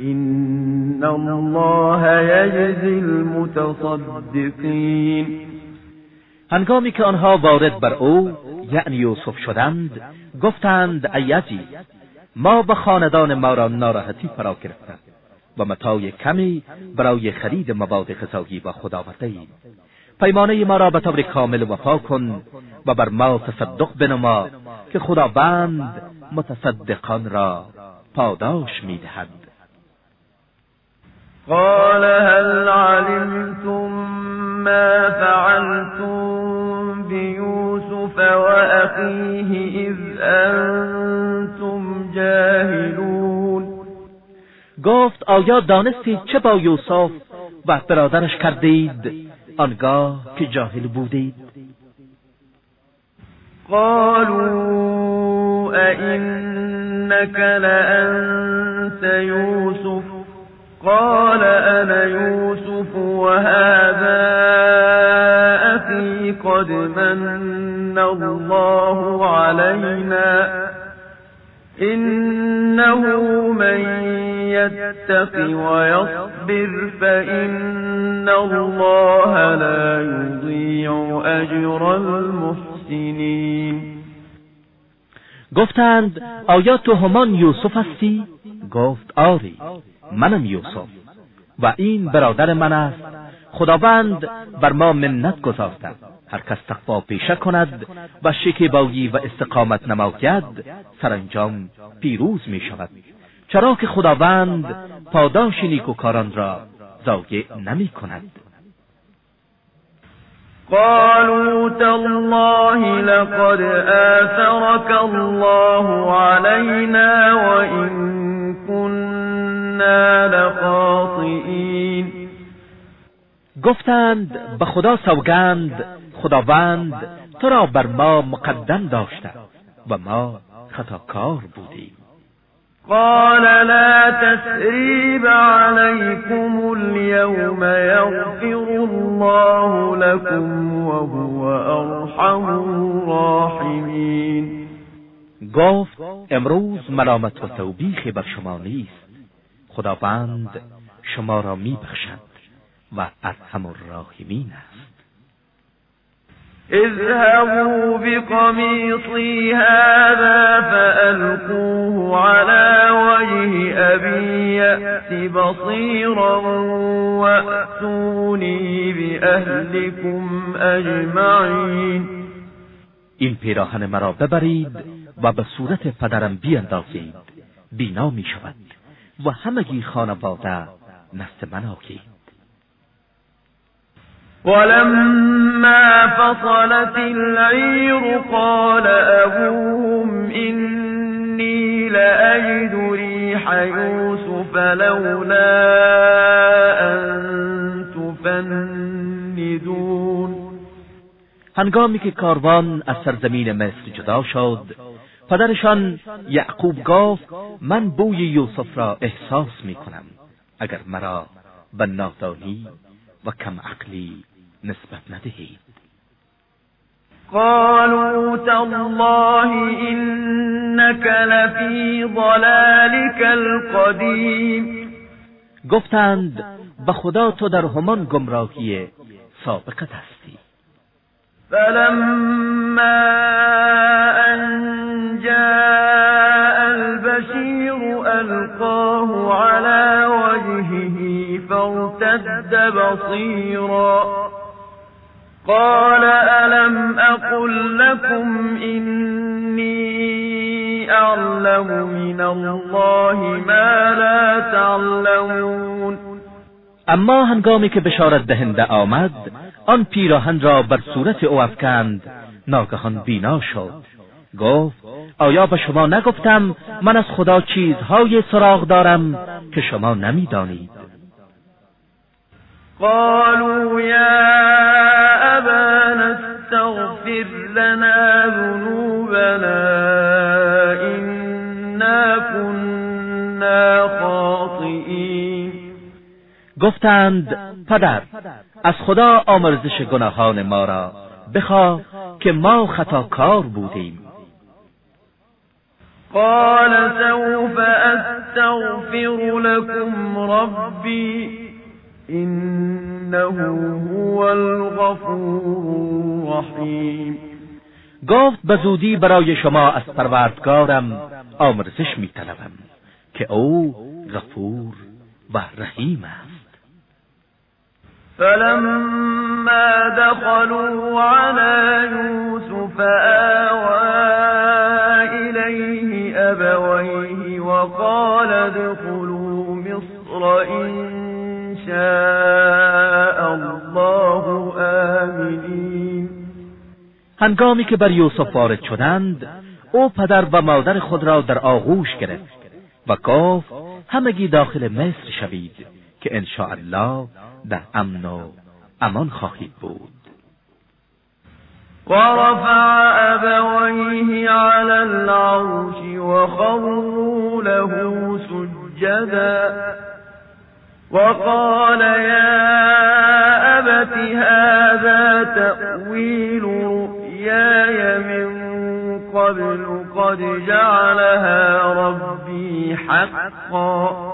إن الله يجزي المتصدقين هنگامی که آنها وارد بر او یعنی یوسف شدند گفتند ای ما به خاندان ما را ناراحتی فرا گرفتند و متای کمی برای خرید مواد غذایی با خدا آورده پیمانه ما را به طور کامل وفا کن و بر ما تصدق بنما که خداوند متصدقان را پاداش می‌دهد. قال هل علمتم ما فعلتم بیوسف وأخیه اذ انتم جاهلون؟ گفت آیا دانستید چه با یوسف و برادرش کردید؟ آنگاه که جاهل بودید. قالوا أئنك لأنت يوسف؟ قال أنا يوسف وهذا أخي قد من الله علينا إنه من يتق ويصبر فإن الله لا يضيع أجر المحسنين گفتند آیا تو همان یوسف هستی؟ گفت آری منم یوسف. و این برادر من است. خداوند بر ما منت گذاشته هر کس تقوا پیشه کند و شکیبایی و استقامت نماید سرانجام پیروز می شود. چرا که خداوند پاداش نیکوکاران را ضایع نمی کند. قالوا تالله لقد آثرك الله علينا وإن كنا لخاطئين. گفتند به خدا سوگند خداوند تو را بر ما مقدم داشته و ما خطاکار بودیم. قال لا تسریب علیکم اليوم یغفر الله لكم وهو ارحم الراحمین گفت امروز ملامت و توبیخی بر شما نیست. خداوند شما را میبخشد و ارحم الراحمین است اذهبوا بقميصي هذا فألقوه على وجه أبي يأت بصيرا وأتوني بأهلكم أجمعين. این پیراهن مرا ببرید و به صورت پدرم بیاندازید. بینا می شود و همگی خانواده نست من آکید. ولما فصلت العير قال أبوهم إني لأجد ريح يوسف لولا أن تفندون. هنگامی که کاروان از سرزمین مصر جدا شد پدرشان یعقوب گفت من بوی یوسف را احساس می کنم اگر مرا به نادانی و کم عقلی نسبت ندهید. قالوا تالله انك لفی ضلالك القدیم گفتند به خدا تو در همان گمراهی سابقت هستی. فلما ان جاء البشیر القاه على وجهه فارتد بصیرا قال ألم أقل لكم إني أعلم من الله ما لا تعلمون أما هنگامی که دهنده آمد آن پیراهن را بر صورت او افکند. ناگهان بینا شد. گفت آیا به شما نگفتم من از خدا چیزهای سراغ دارم که شما نمی‌دانید؟ قالوا یا أبانا استغفر لنا ذنوبنا إنا كنا خاطئين. گفتند پدر از خدا آمرزش گناهان ما را بخواه که ما خطاکار بودیم. قال سوف استغفر لكم ربی انه هو الغفور الرحیم گفت به زودی برای شما از پروردگارم آمرزش میطلبم که او غفور و رحیم است. فلما دخلوا على يوسف آوى إليه أبويه وقال ادخلوا مصر إن شاء الله آمنين. هنگامی که بر یوسف وارد شدند او پدر و مادر خود را در آغوش گرفت و گفت همگی داخل مصر شوید که ان الله در امن و أمان خواهید بود. ورفع أبويه على العرش وخروا له سجدا وقال يا أبت هذا تأويل رؤياي من قبل قد جعلها ربي حقا.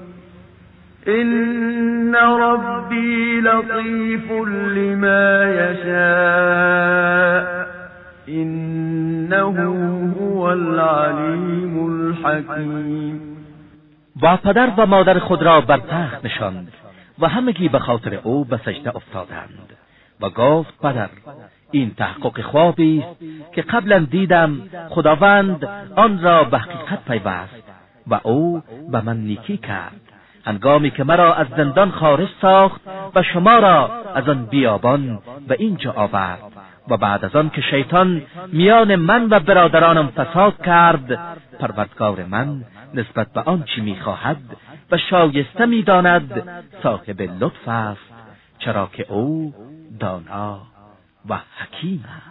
إن ربي لطيف لما يشاء إنه هو العليم الحكيم با پدر و مادر خود را بر تخت نشاند و همگی به خاطر او به سجده افتادند و گفت پدر این تحقق خوابی است که قبلا دیدم خداوند آن را به حقیقت پیوست و او به من نیکی کرد. هنگامی که مرا از زندان خارج ساخت و شما را از آن بیابان به اینجا آورد و بعد از آن که شیطان میان من و برادرانم فساد کرد پروردگار من نسبت به آنچه می‌خواهد و شایسته می‌داند صاحب لطف است چرا که او دانا و حکیم است.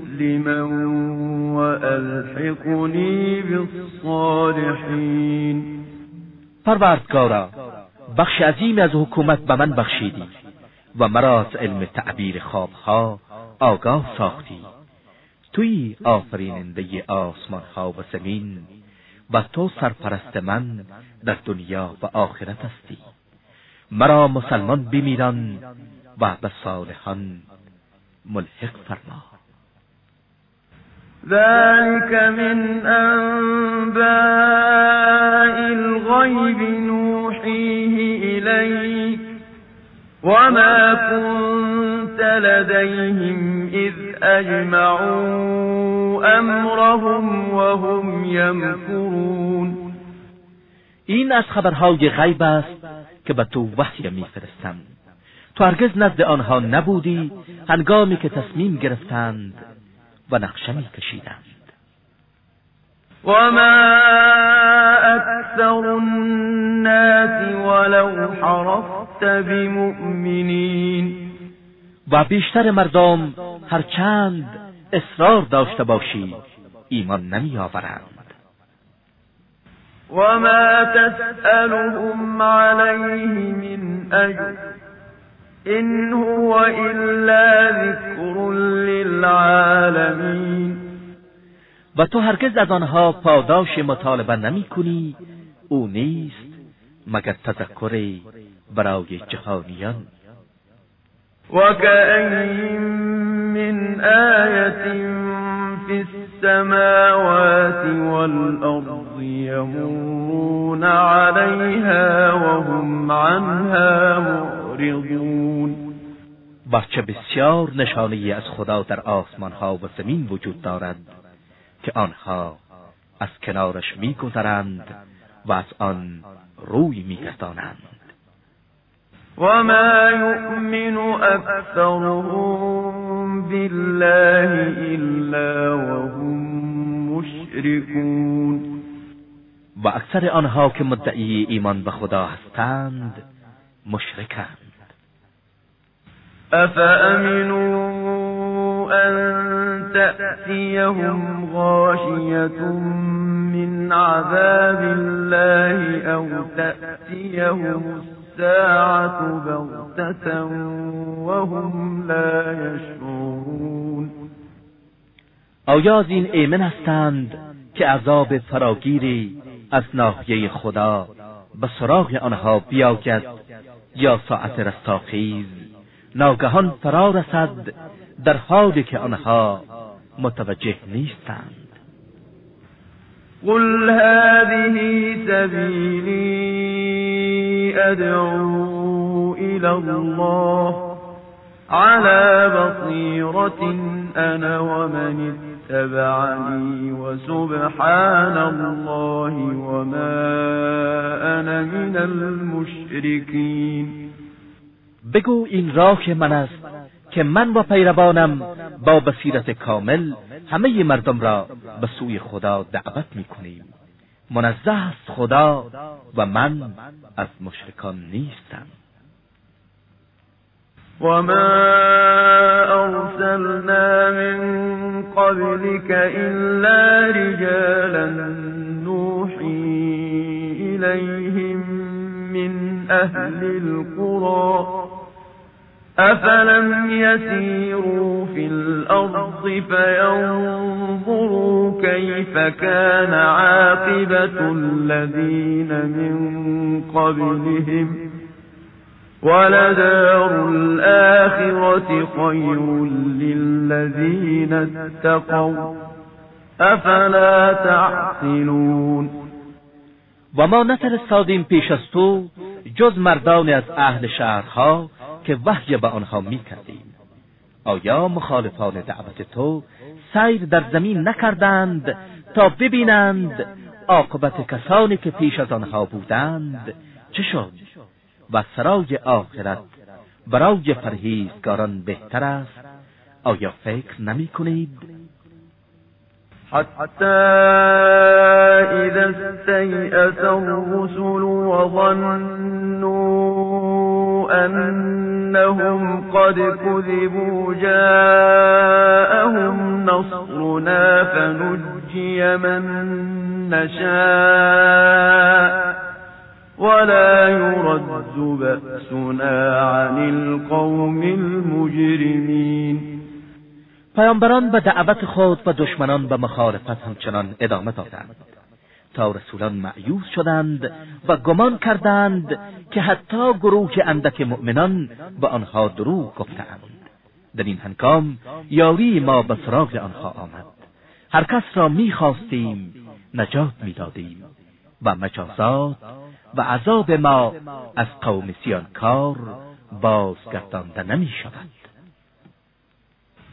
مسلما وألحقني بالصالحين پروردگارا بخش عظیمی از حکومت به من بخشیدی و مرا از علم تعبیر خوابها آگاه ساختی. توی آفریننده آسمان ها و زمین و تو سرپرست من در دنیا و آخرت هستی. مرا مسلمان بمیران و به صالحان ملحق فرما. ذلك من أنباء الغيب نوحيه إليك وما كنت لديهم إذ أجمعوا أمرهم وهم يمكرون این از خبرهای غیب است که به تو وحی میفرستم. تو هرگز نزد آنها نبودی هنگامی که تصمیم گرفتند و نقشه می کشیدند وما أكثر الناس ولو حرفت بمؤمنین و بیشتر مردم هرچند اصرار داشته باشی ایمان نمی آورند وما تسألهم عليه من أجر. إن هو إلا ذكر للعالمين. و تو هرگز از آنها پاداش مطالبه نمی کنی. او نیست مگر تذکر برای جهانیان. وكأين من آية في السماوات والأرض يمرون عليها وهم عنها معرضون. چه بسیار نشانه از خدا در آسمان ها و زمین وجود دارد که آنها از کنارش میگذرند و از آن روی میگردانند. وما يؤمن أكثرهم بالله إلا وهم مشركون. و اکثر آنها که مدعی ایمان به خدا هستند مشرکند افامنوا ان تأتيهم غاشية من عذاب الله او تأتيهم الساعة بغتة وهم لا يشعرون آیا از این هستند که عذاب فراگیری از خدا به سراغ آنها بیاید یا ساعت رستاخیز. ناگهان فرا رسد در حالی که آنها متوجه نیستند. قل هذه سبیلی أدعو إلى الله على بصيرة أنا ومن اتبعني وسبحان الله وما أنا من المشركين بگو این راه من است که من و پیروانم با بصیرت کامل همه مردم را به سوی خدا دعوت می کنیم منزه است خدا و من از مشرکان نیستم. وما أرسلنا من قبلك إلا رجالا نوحي إليهم من أهل القرى أفلم يسيروا في الأرض فينظروا كيف كان عاقبة الذين من قبلهم ولدار الآخرة خير للذين اتقوا أفلا تعقلون وما نفرستادیم پیش از جز مردان از أهل شهرها که وحی به آنها می کردیم آیا مخالفان دعوت تو سیر در زمین نکردند تا ببینند عاقبت کسانی که پیش از آنها بودند چه شد و سرای آخرت برای پرهیزگاران بهتر است آیا فکر نمی کنید؟ حتی اذا استیأس الرسل وظنوا انهم قد كذبوا جاءهم نصرنا فنجي من نشاء ولا يرد بأسنا عن القوم المجرمين. پیامبران به دعوت خود و دشمنان به مخالفت همچنان ادامه دادند. تا رسولان معیوز شدند و گمان کردند که حتی گروه اندک مؤمنان به آنها دروغ گفتند در این هنگام یاری ما به سراغ آنها آمد. هر کس را می‌خواستیم نجات می‌دادیم و مجازات و عذاب ما از قوم سیانکار بازگردانده نمی شود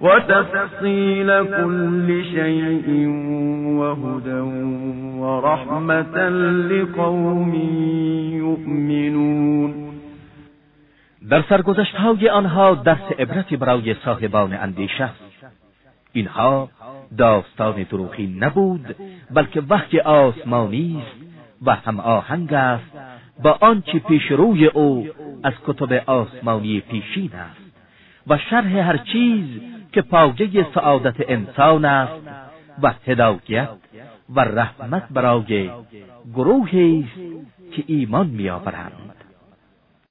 وتفصيل كل شيء وهدى ورحمة لقوم يؤمنون. در سرگذشت های آنها درس عبرتی برای صاحبان اندیشه. اینها داستان دروغی نبود بلکه وحی آسمانی است و هم آهنگ است. با آنچه پیش روی او از کتب آسمانی پیشین است. و شرح هر چیز که پاوجه سعادت انسان است و هدایت و رحمت برای گروهی است که ایمان میآورند.